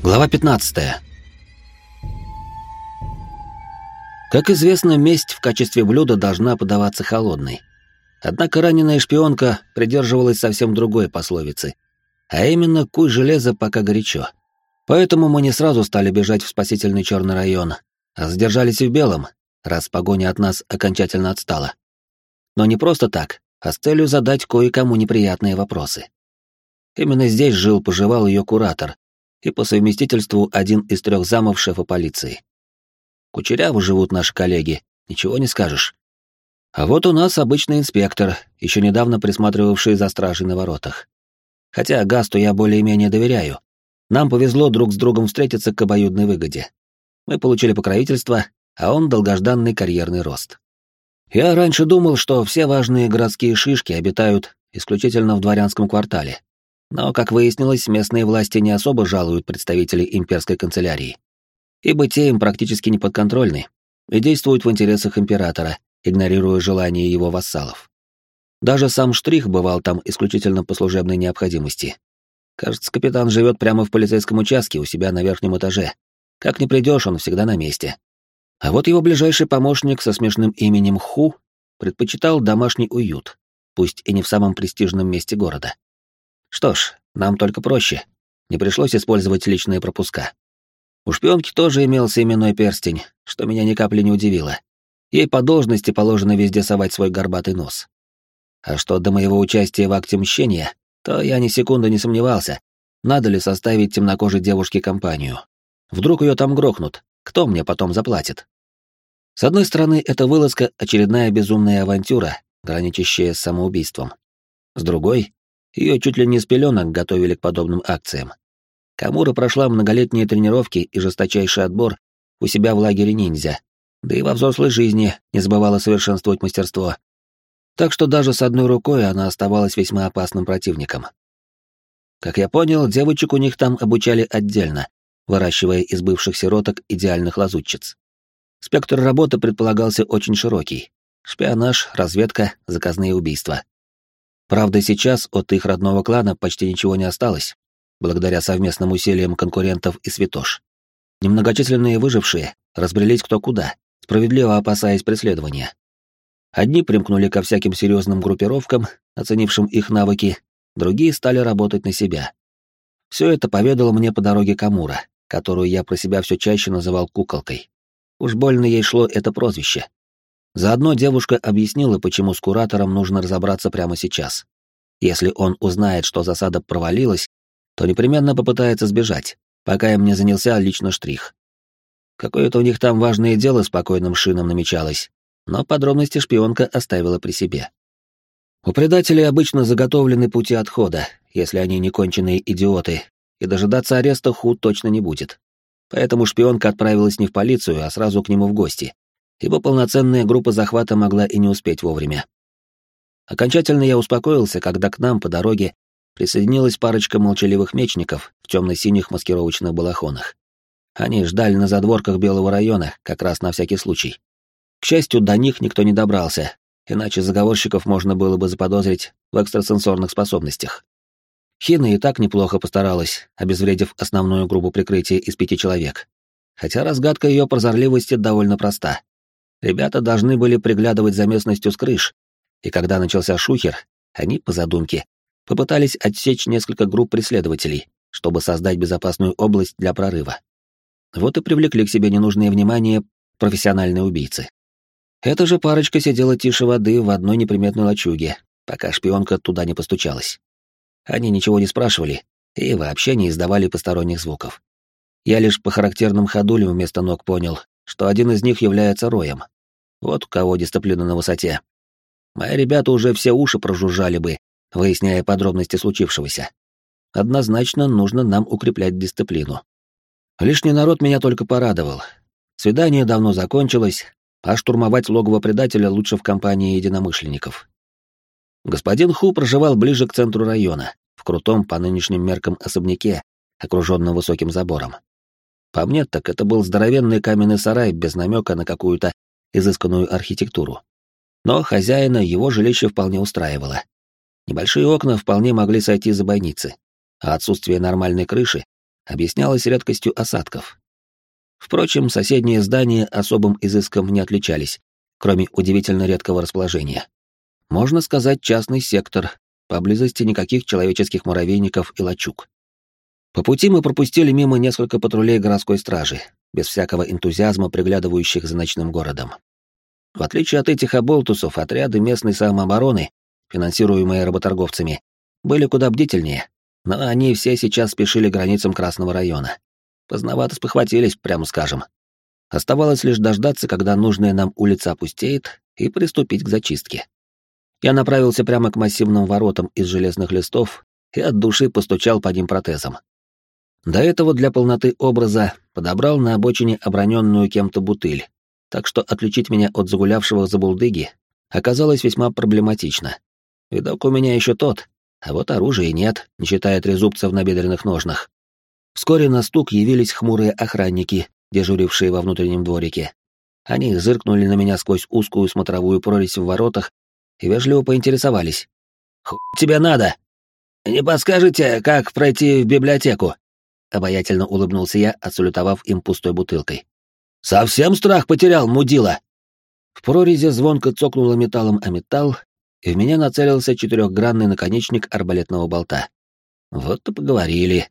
Глава 15. Как известно, месть в качестве блюда должна подаваться холодной. Однако раненая шпионка придерживалась совсем другой пословицы, а именно «куй железо, пока горячо». Поэтому мы не сразу стали бежать в спасительный черный район, а задержались в белом, раз погоня от нас окончательно отстала. Но не просто так, а с целью задать кое-кому неприятные вопросы. Именно здесь жил-поживал ее куратор, и по совместительству один из трех замов шефа полиции. Кучеряво живут наши коллеги, ничего не скажешь. А вот у нас обычный инспектор, еще недавно присматривавший за стражей на воротах. Хотя Гасту я более-менее доверяю. Нам повезло друг с другом встретиться к обоюдной выгоде. Мы получили покровительство, а он долгожданный карьерный рост. Я раньше думал, что все важные городские шишки обитают исключительно в дворянском квартале, но, как выяснилось, местные власти не особо жалуют представителей имперской канцелярии, ибо те им практически не подконтрольны и действуют в интересах императора, игнорируя желания его вассалов. Даже сам Штрих бывал там исключительно по служебной необходимости. Кажется, капитан живет прямо в полицейском участке у себя на верхнем этаже. Как не придешь, он всегда на месте. А вот его ближайший помощник со смешным именем Ху предпочитал домашний уют, пусть и не в самом престижном месте города. Что ж, нам только проще. Не пришлось использовать личные пропуска. У шпионки тоже имелся именной перстень, что меня ни капли не удивило. Ей по должности положено везде совать свой горбатый нос. А что до моего участия в акте мщения, то я ни секунды не сомневался, надо ли составить темнокожей девушке компанию. Вдруг ее там грохнут, кто мне потом заплатит? С одной стороны, эта вылазка — очередная безумная авантюра, граничащая с самоубийством. С другой, ее чуть ли не с пеленок готовили к подобным акциям. Камура прошла многолетние тренировки и жесточайший отбор у себя в лагере ниндзя, да и во взрослой жизни не забывала совершенствовать мастерство. Так что даже с одной рукой она оставалась весьма опасным противником. Как я понял, девочек у них там обучали отдельно, выращивая из бывших сироток идеальных лазутчиц. Спектр работы предполагался очень широкий. Шпионаж, разведка, заказные убийства. Правда, сейчас от их родного клана почти ничего не осталось, благодаря совместным усилиям конкурентов и святош. Немногочисленные выжившие разбрелись кто куда, справедливо опасаясь преследования. Одни примкнули ко всяким серьезным группировкам, оценившим их навыки, другие стали работать на себя. Все это поведала мне по дороге Камура, которую я про себя все чаще называл куколкой. Уж больно ей шло это прозвище. Заодно девушка объяснила, почему с куратором нужно разобраться прямо сейчас. Если он узнает, что засада провалилась, то непременно попытается сбежать, пока им не занялся лично штрих. Какое-то у них там важное дело спокойным шином намечалось, но подробности шпионка оставила при себе. У предателей обычно заготовлены пути отхода, если они не конченые идиоты, и дожидаться ареста Худ точно не будет. Поэтому шпионка отправилась не в полицию, а сразу к нему в гости, ибо полноценная группа захвата могла и не успеть вовремя. Окончательно я успокоился, когда к нам по дороге присоединилась парочка молчаливых мечников в темно-синих маскировочных балахонах. Они ждали на задворках Белого района, как раз на всякий случай. К счастью, до них никто не добрался, иначе заговорщиков можно было бы заподозрить в экстрасенсорных способностях. Хина и так неплохо постаралась, обезвредив основную группу прикрытия из пяти человек. Хотя разгадка ее прозорливости довольно проста. Ребята должны были приглядывать за местностью с крыш, и когда начался шухер, они, по задумке, попытались отсечь несколько групп преследователей, чтобы создать безопасную область для прорыва. Вот и привлекли к себе ненужное внимание профессиональные убийцы. Эта же парочка сидела тише воды в одной неприметной лачуге, пока шпионка туда не постучалась. Они ничего не спрашивали и вообще не издавали посторонних звуков. Я лишь по характерным ходулям вместо ног понял, что один из них является роем. Вот у кого дисциплина на высоте. Мои ребята уже все уши прожужжали бы, выясняя подробности случившегося. Однозначно нужно нам укреплять дисциплину. Лишний народ меня только порадовал. Свидание давно закончилось, а штурмовать логово предателя лучше в компании единомышленников. Господин Ху проживал ближе к центру района, в крутом по нынешним меркам особняке, окруженном высоким забором. По мне, так это был здоровенный каменный сарай без намека на какую-то изысканную архитектуру. Но хозяина его жилище вполне устраивало. Небольшие окна вполне могли сойти за бойницы, а отсутствие нормальной крыши объяснялось редкостью осадков. Впрочем, соседние здания особым изыском не отличались, кроме удивительно редкого расположения. Можно сказать, частный сектор, поблизости никаких человеческих муравейников и лачуг. По пути мы пропустили мимо несколько патрулей городской стражи, без всякого энтузиазма приглядывающих за ночным городом. В отличие от этих оболтусов, отряды местной самообороны, финансируемые работорговцами, были куда бдительнее, но они все сейчас спешили границам Красного района. Поздновато спохватились, прямо скажем. Оставалось лишь дождаться, когда нужная нам улица опустеет, и приступить к зачистке. Я направился прямо к массивным воротам из железных листов и от души постучал по ним протезом. До этого для полноты образа подобрал на обочине оброненную кем-то бутыль, так что отличить меня от загулявшего забулдыги оказалось весьма проблематично. Видок у меня еще тот, а вот оружия нет, не считая трезубца в набедренных ножнах. Вскоре на стук явились хмурые охранники, дежурившие во внутреннем дворике. Они зыркнули на меня сквозь узкую смотровую прорезь в воротах и вежливо поинтересовались. «Хуй тебе надо? Не подскажете, как пройти в библиотеку?» Обаятельно улыбнулся я, отсалютовав им пустой бутылкой. «Совсем страх потерял, мудила!» В прорези звонко цокнуло металлом о металл, и в меня нацелился четырехгранный наконечник арбалетного болта. Вот и поговорили.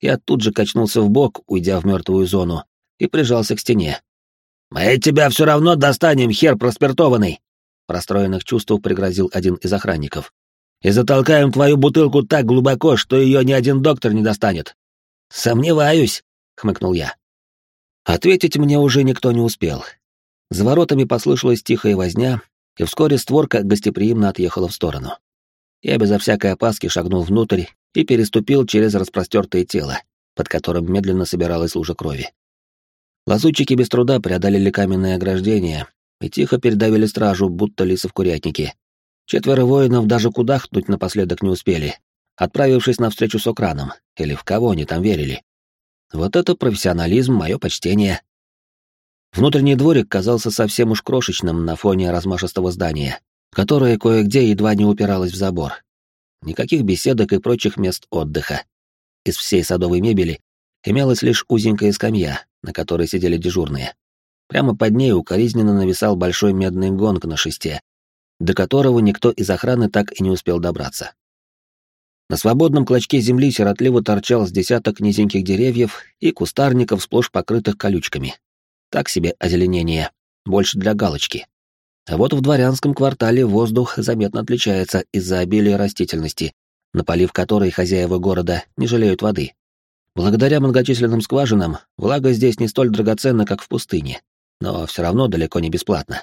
Я тут же качнулся в бок, уйдя в мертвую зону, и прижался к стене. «Мы тебя все равно достанем, хер проспиртованный!» Расстроенных чувств пригрозил один из охранников. «И затолкаем твою бутылку так глубоко, что ее ни один доктор не достанет». «Сомневаюсь», — хмыкнул я. Ответить мне уже никто не успел. За воротами послышалась тихая возня, и вскоре створка гостеприимно отъехала в сторону. Я безо всякой опаски шагнул внутрь и переступил через распростертое тело, под которым медленно собиралась лужа крови. Лазутчики без труда преодолели каменное ограждение и тихо передавили стражу, будто лисы в курятнике. Четверо воинов даже кудахнуть напоследок не успели, отправившись навстречу с Окраном, или в кого они там верили. Вот это профессионализм, мое почтение. Внутренний дворик казался совсем уж крошечным на фоне размашистого здания, которое кое-где едва не упиралось в забор. Никаких беседок и прочих мест отдыха. Из всей садовой мебели имелась лишь узенькая скамья, на которой сидели дежурные. Прямо под ней укоризненно нависал большой медный гонг на шесте, до которого никто из охраны так и не успел добраться. На свободном клочке земли сиротливо торчал с десяток низеньких деревьев и кустарников, сплошь покрытых колючками. Так себе озеленение, больше для галочки. А вот в дворянском квартале воздух заметно отличается из-за обилия растительности, напалив которой хозяева города не жалеют воды. Благодаря многочисленным скважинам, влага здесь не столь драгоценна, как в пустыне, но все равно далеко не бесплатно.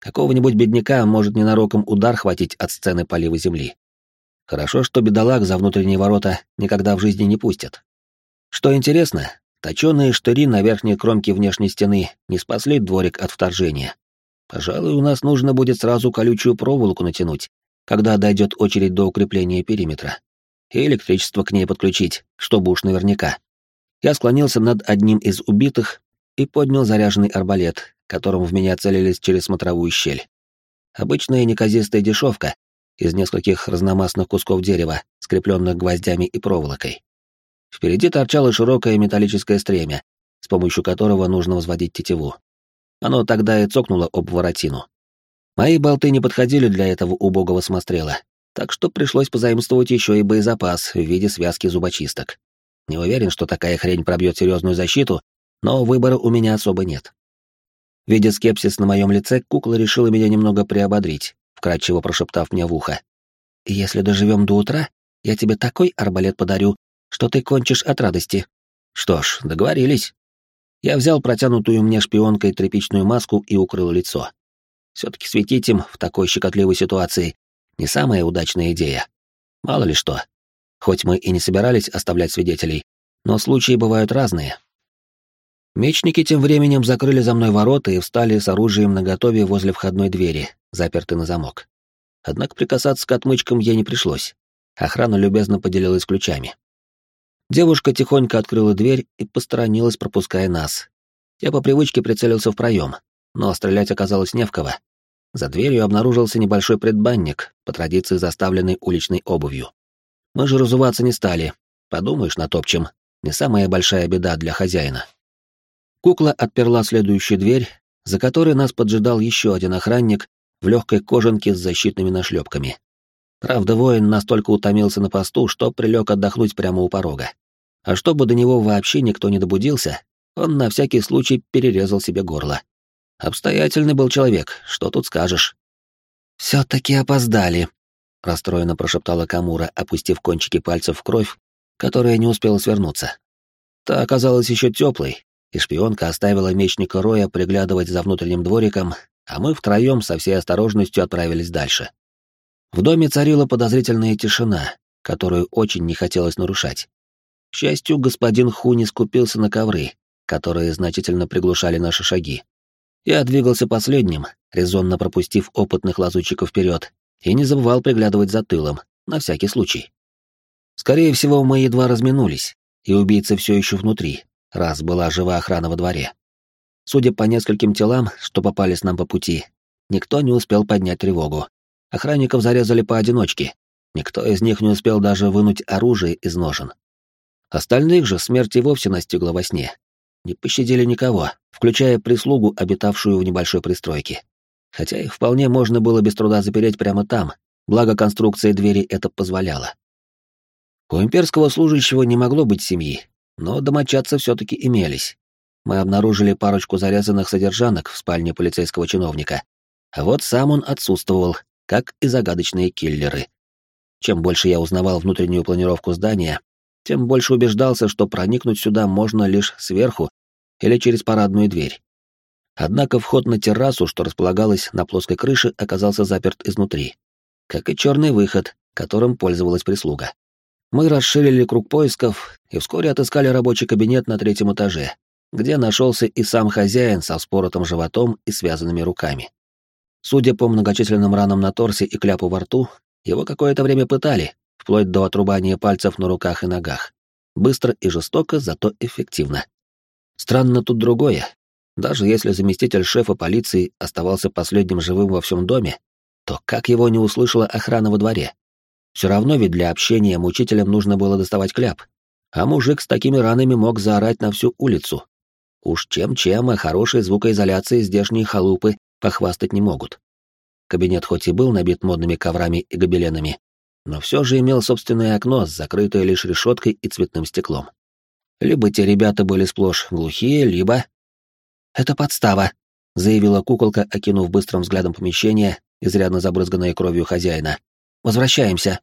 Какого-нибудь бедняка может ненароком удар хватить от сцены полива земли. Хорошо, что бедолаг за внутренние ворота никогда в жизни не пустят. Что интересно, точеные штыри на верхней кромке внешней стены не спасли дворик от вторжения. Пожалуй, у нас нужно будет сразу колючую проволоку натянуть, когда дойдет очередь до укрепления периметра и электричество к ней подключить, чтобы уж наверняка. Я склонился над одним из убитых и поднял заряженный арбалет, которым в меня целились через смотровую щель. Обычная неказистая дешевка из нескольких разномастных кусков дерева, скрепленных гвоздями и проволокой. Впереди торчало широкое металлическое стремя, с помощью которого нужно взводить тетиву. Оно тогда и цокнуло об воротину. Мои болты не подходили для этого убогого самострела, так что пришлось позаимствовать еще и боезапас в виде связки зубочисток. Не уверен, что такая хрень пробьет серьезную защиту, но выбора у меня особо нет. Видя скепсис на моем лице, кукла решила меня немного приободрить, вкрадчиво прошептав мне в ухо. «Если доживем до утра, я тебе такой арбалет подарю, что ты кончишь от радости». Что ж, договорились. Я взял протянутую мне шпионкой тряпичную маску и укрыл лицо. Все-таки светить им в такой щекотливой ситуации не самая удачная идея. Мало ли что. Хоть мы и не собирались оставлять свидетелей, но случаи бывают разные. Мечники тем временем закрыли за мной ворота и встали с оружием наготове возле входной двери, заперты на замок. Однако прикасаться к отмычкам ей не пришлось. Охрана любезно поделилась ключами. Девушка тихонько открыла дверь и посторонилась, пропуская нас. Я по привычке прицелился в проем, но стрелять оказалось не в кого. За дверью обнаружился небольшой предбанник, по традиции заставленный уличной обувью. Мы же разуваться не стали. Подумаешь, натопчем. Не самая большая беда для хозяина. Кукла отперла следующую дверь, за которой нас поджидал еще один охранник в легкой кожанке с защитными нашлепками. Правда, воин настолько утомился на посту, что прилег отдохнуть прямо у порога. А чтобы до него вообще никто не добудился, он на всякий случай перерезал себе горло. Обстоятельный был человек, что тут скажешь. «Все-таки опоздали», — расстроенно прошептала Камура, опустив кончики пальцев в кровь, которая не успела свернуться. Та оказалась еще теплой, и шпионка оставила мечника Роя приглядывать за внутренним двориком, а мы втроем со всей осторожностью отправились дальше. В доме царила подозрительная тишина, которую очень не хотелось нарушать. К счастью, господин Ху не скупился на ковры, которые значительно приглушали наши шаги. Я двигался последним, резонно пропустив опытных лазутчиков вперед, и не забывал приглядывать за тылом, на всякий случай. Скорее всего, мы едва разминулись, и убийца все еще внутри, раз была жива охрана во дворе. Судя по нескольким телам, что попались нам по пути, никто не успел поднять тревогу. Охранников зарезали поодиночке. Никто из них не успел даже вынуть оружие из ножен. Остальных же смерть и вовсе настигла во сне. Не пощадили никого, включая прислугу, обитавшую в небольшой пристройке. Хотя их вполне можно было без труда запереть прямо там, благо конструкция двери это позволяла. У имперского служащего не могло быть семьи, но домочадцы все-таки имелись. Мы обнаружили парочку зарезанных содержанок в спальне полицейского чиновника. А вот сам он отсутствовал, как и загадочные киллеры. Чем больше я узнавал внутреннюю планировку здания, тем больше убеждался, что проникнуть сюда можно лишь сверху или через парадную дверь. Однако вход на террасу, что располагалась на плоской крыше, оказался заперт изнутри, как и черный выход, которым пользовалась прислуга. Мы расширили круг поисков и вскоре отыскали рабочий кабинет на третьем этаже, где нашелся и сам хозяин со вспоротым животом и связанными руками. Судя по многочисленным ранам на торсе и кляпу во рту, его какое-то время пытали, вплоть до отрубания пальцев на руках и ногах. Быстро и жестоко, зато эффективно. Странно тут другое. Даже если заместитель шефа полиции оставался последним живым во всем доме, то как его не услышала охрана во дворе? Все равно ведь для общения мучителям нужно было доставать кляп. А мужик с такими ранами мог заорать на всю улицу. Уж чем-чем, а хорошей звукоизоляции здешние халупы похвастать не могут. Кабинет хоть и был набит модными коврами и гобеленами, но все же имел собственное окно, закрытое лишь решеткой и цветным стеклом. Либо те ребята были сплошь глухие, либо... «Это подстава», — заявила куколка, окинув быстрым взглядом помещение, изрядно забрызганное кровью хозяина. «Возвращаемся»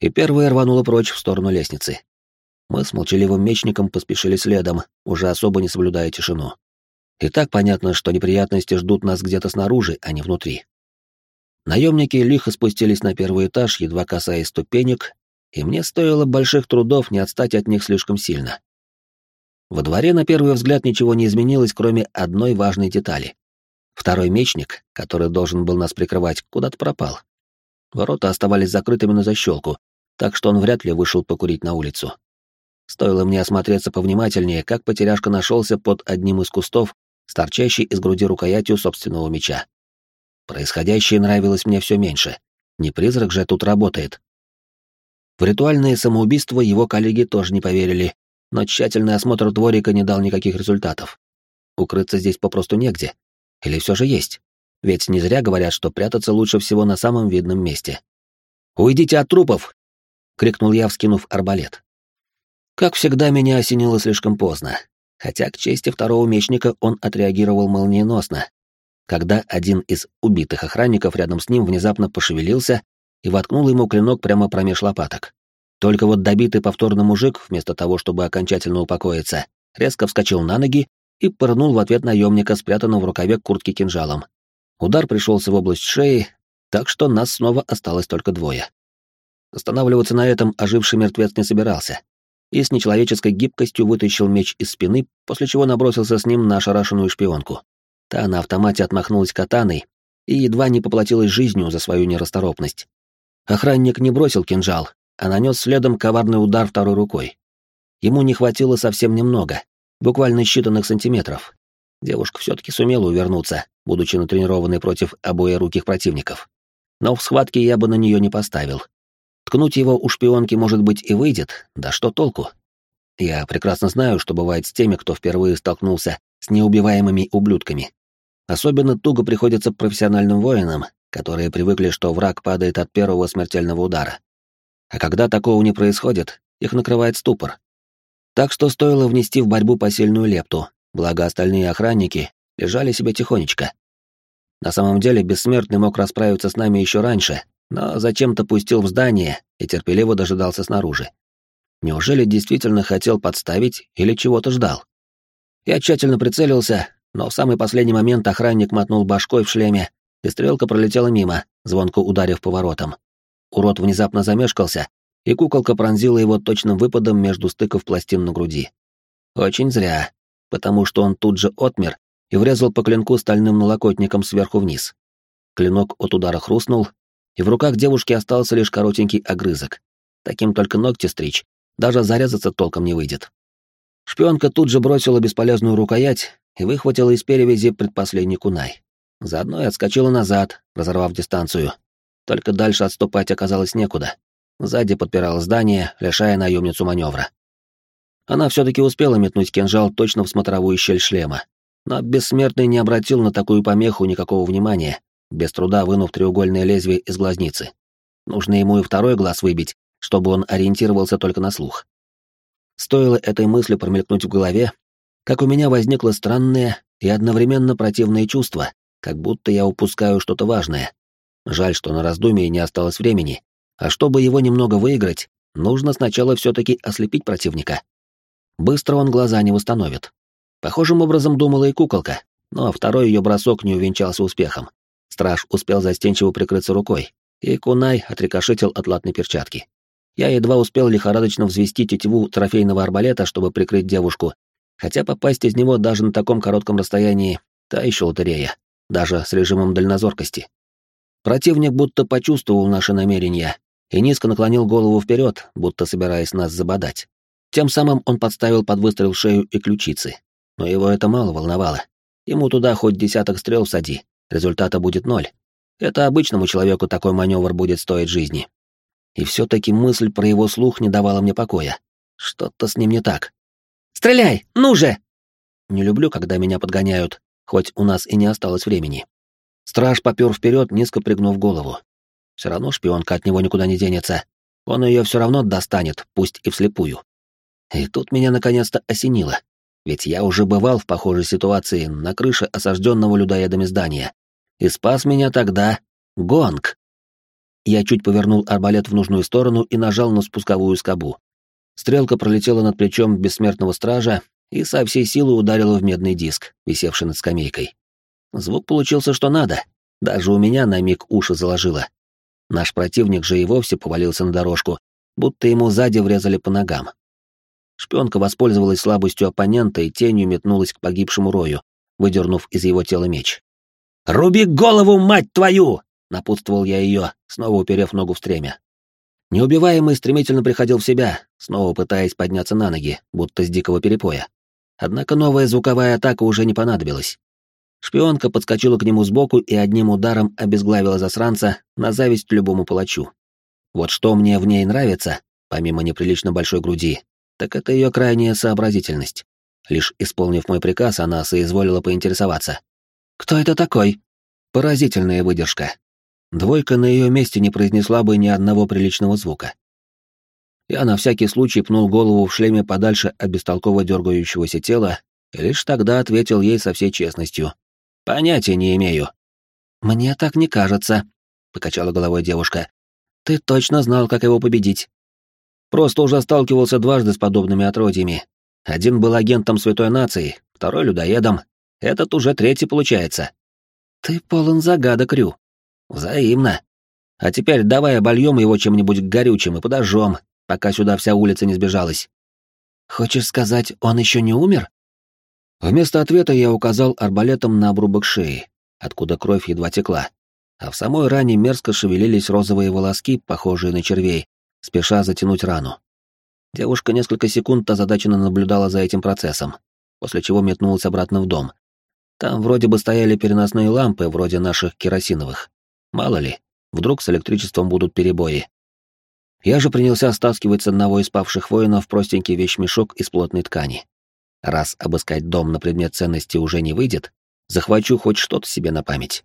и первая рванула прочь в сторону лестницы. Мы с молчаливым мечником поспешили следом, уже особо не соблюдая тишину. И так понятно, что неприятности ждут нас где-то снаружи, а не внутри. Наемники лихо спустились на первый этаж, едва касаясь ступенек, и мне стоило больших трудов не отстать от них слишком сильно. Во дворе на первый взгляд ничего не изменилось, кроме одной важной детали. Второй мечник, который должен был нас прикрывать, куда-то пропал. Ворота оставались закрытыми на защелку, так что он вряд ли вышел покурить на улицу. Стоило мне осмотреться повнимательнее, как потеряшка нашелся под одним из кустов, торчащей из груди рукоятью собственного меча. Происходящее нравилось мне все меньше. Не призрак же тут работает. В ритуальное самоубийство его коллеги тоже не поверили, но тщательный осмотр дворика не дал никаких результатов. Укрыться здесь попросту негде. Или все же есть? Ведь не зря говорят, что прятаться лучше всего на самом видном месте. «Уйдите от трупов!» — крикнул я, вскинув арбалет. Как всегда, меня осенило слишком поздно, хотя к чести второго мечника он отреагировал молниеносно, когда один из убитых охранников рядом с ним внезапно пошевелился и воткнул ему клинок прямо промеж лопаток. Только вот добитый повторно мужик, вместо того, чтобы окончательно упокоиться, резко вскочил на ноги и пырнул в ответ наемника, спрятанного в рукаве куртки кинжалом. Удар пришелся в область шеи, так что нас снова осталось только двое. Останавливаться на этом оживший мертвец не собирался, и с нечеловеческой гибкостью вытащил меч из спины, после чего набросился с ним на ошарашенную шпионку. Та на автомате отмахнулась катаной и едва не поплатилась жизнью за свою нерасторопность. Охранник не бросил кинжал, а нанес следом коварный удар второй рукой. Ему не хватило совсем немного, буквально считанных сантиметров. Девушка все-таки сумела увернуться, будучи натренированной против обоеруких противников. Но в схватке я бы на нее не поставил. Ткнуть его у шпионки, может быть, и выйдет, да что толку? Я прекрасно знаю, что бывает с теми, кто впервые столкнулся с неубиваемыми ублюдками. Особенно туго приходится профессиональным воинам, которые привыкли, что враг падает от первого смертельного удара. А когда такого не происходит, их накрывает ступор. Так что стоило внести в борьбу посильную лепту, благо остальные охранники лежали себе тихонечко. На самом деле, бессмертный мог расправиться с нами еще раньше, но зачем-то пустил в здание и терпеливо дожидался снаружи. Неужели действительно хотел подставить или чего-то ждал? Я тщательно прицелился, но в самый последний момент охранник мотнул башкой в шлеме, и стрелка пролетела мимо, звонко ударив поворотом. Урод внезапно замешкался, и куколка пронзила его точным выпадом между стыков пластин на груди. Очень зря, потому что он тут же отмер и врезал по клинку стальным налокотником сверху вниз. Клинок от удара хрустнул, и в руках девушки остался лишь коротенький огрызок. Таким только ногти стричь, даже зарезаться толком не выйдет. Шпионка тут же бросила бесполезную рукоять и выхватила из перевязи предпоследний кунай. Заодно и отскочила назад, разорвав дистанцию. Только дальше отступать оказалось некуда. Сзади подпирало здание, лишая наемницу маневра. Она все-таки успела метнуть кинжал точно в смотровую щель шлема. Но бессмертный не обратил на такую помеху никакого внимания, без труда вынув треугольное лезвие из глазницы. Нужно ему и второй глаз выбить, чтобы он ориентировался только на слух. Стоило этой мысли промелькнуть в голове, как у меня возникло странное и одновременно противное чувство, как будто я упускаю что-то важное. Жаль, что на раздумье не осталось времени, а чтобы его немного выиграть, нужно сначала все-таки ослепить противника. Быстро он глаза не восстановит. Похожим образом думала и куколка, но второй ее бросок не увенчался успехом. Страж успел застенчиво прикрыться рукой, и кунай отрикошетил от латной перчатки. Я едва успел лихорадочно взвести тетиву трофейного арбалета, чтобы прикрыть девушку, хотя попасть из него даже на таком коротком расстоянии — та еще лотерея даже с режимом дальнозоркости. Противник будто почувствовал наши намерения и низко наклонил голову вперед, будто собираясь нас забодать. Тем самым он подставил под выстрел шею и ключицы. Но его это мало волновало. Ему туда хоть десяток стрел всади, результата будет ноль. Это обычному человеку такой маневр будет стоить жизни. И все-таки мысль про его слух не давала мне покоя. Что-то с ним не так. «Стреляй! Ну же!» Не люблю, когда меня подгоняют, хоть у нас и не осталось времени. Страж попер вперед, низко пригнув голову. Все равно шпионка от него никуда не денется. Он ее все равно достанет, пусть и вслепую. И тут меня наконец-то осенило. Ведь я уже бывал в похожей ситуации на крыше осажденного людоедами здания. И спас меня тогда гонг. Я чуть повернул арбалет в нужную сторону и нажал на спусковую скобу. Стрелка пролетела над плечом бессмертного стража и со всей силы ударила в медный диск, висевший над скамейкой. Звук получился что надо, даже у меня на миг уши заложило. Наш противник же и вовсе повалился на дорожку, будто ему сзади врезали по ногам. Шпионка воспользовалась слабостью оппонента и тенью метнулась к погибшему Рою, выдернув из его тела меч. «Руби голову, мать твою!» — напутствовал я ее, снова уперев ногу в стремя. Неубиваемый стремительно приходил в себя, снова пытаясь подняться на ноги, будто с дикого перепоя. Однако новая звуковая атака уже не понадобилась. Шпионка подскочила к нему сбоку и одним ударом обезглавила засранца на зависть любому палачу. Вот что мне в ней нравится, помимо неприлично большой груди, так это ее крайняя сообразительность. Лишь исполнив мой приказ, она соизволила поинтересоваться. «Кто это такой?» Поразительная выдержка. Двойка на ее месте не произнесла бы ни одного приличного звука. Я на всякий случай пнул голову в шлеме подальше от бестолково дергающегося тела и лишь тогда ответил ей со всей честностью. «Понятия не имею». «Мне так не кажется», — покачала головой девушка. «Ты точно знал, как его победить». «Просто уже сталкивался дважды с подобными отродьями. Один был агентом Святой Нации, второй — людоедом. Этот уже третий получается». «Ты полон загадок, Рю». «Взаимно. А теперь давай обольем его чем-нибудь горючим и подожжем, пока сюда вся улица не сбежалась. Хочешь сказать, он еще не умер? Вместо ответа я указал арбалетом на обрубок шеи, откуда кровь едва текла, а в самой ране мерзко шевелились розовые волоски, похожие на червей, спеша затянуть рану. Девушка несколько секунд озадаченно наблюдала за этим процессом, после чего метнулась обратно в дом. Там вроде бы стояли переносные лампы, вроде наших керосиновых. Мало ли, вдруг с электричеством будут перебои. Я же принялся стаскивать с одного из павших воинов простенький вещмешок из плотной ткани. Раз обыскать дом на предмет ценности уже не выйдет, захвачу хоть что-то себе на память.